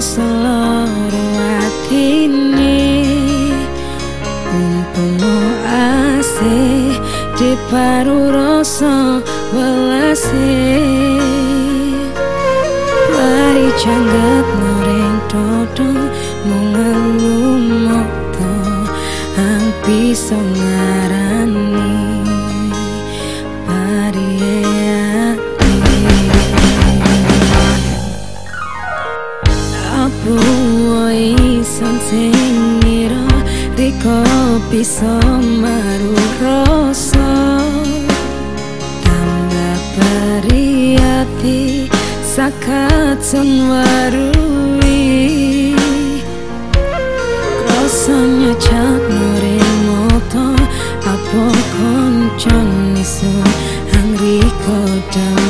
seluruh hati ini Mumpungmu asih paru rasa welase Mari canggat nuring dodo Mengelumoto Hampi sengarani so Piso maru rasa. Tambah periati sakat son warui. Krosanya cat nure moto Apo koncon isun Hangri kodamani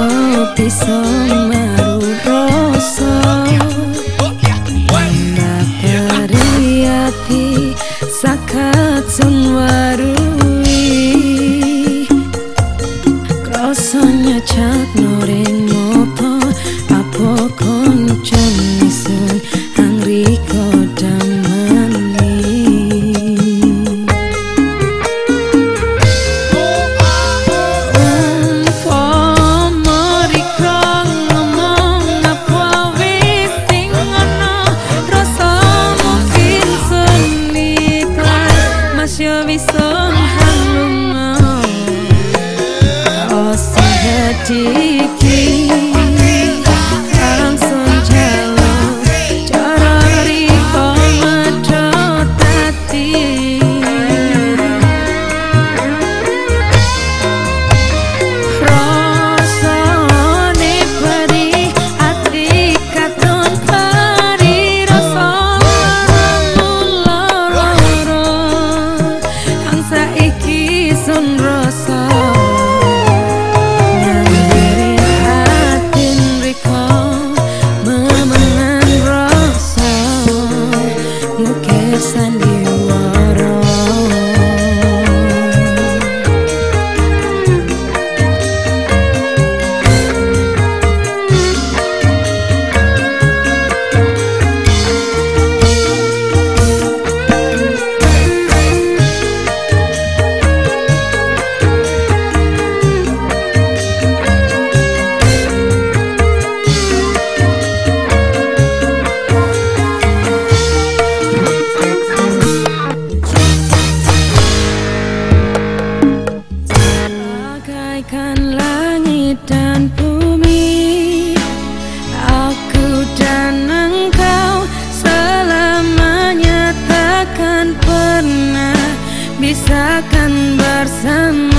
Nyambere sun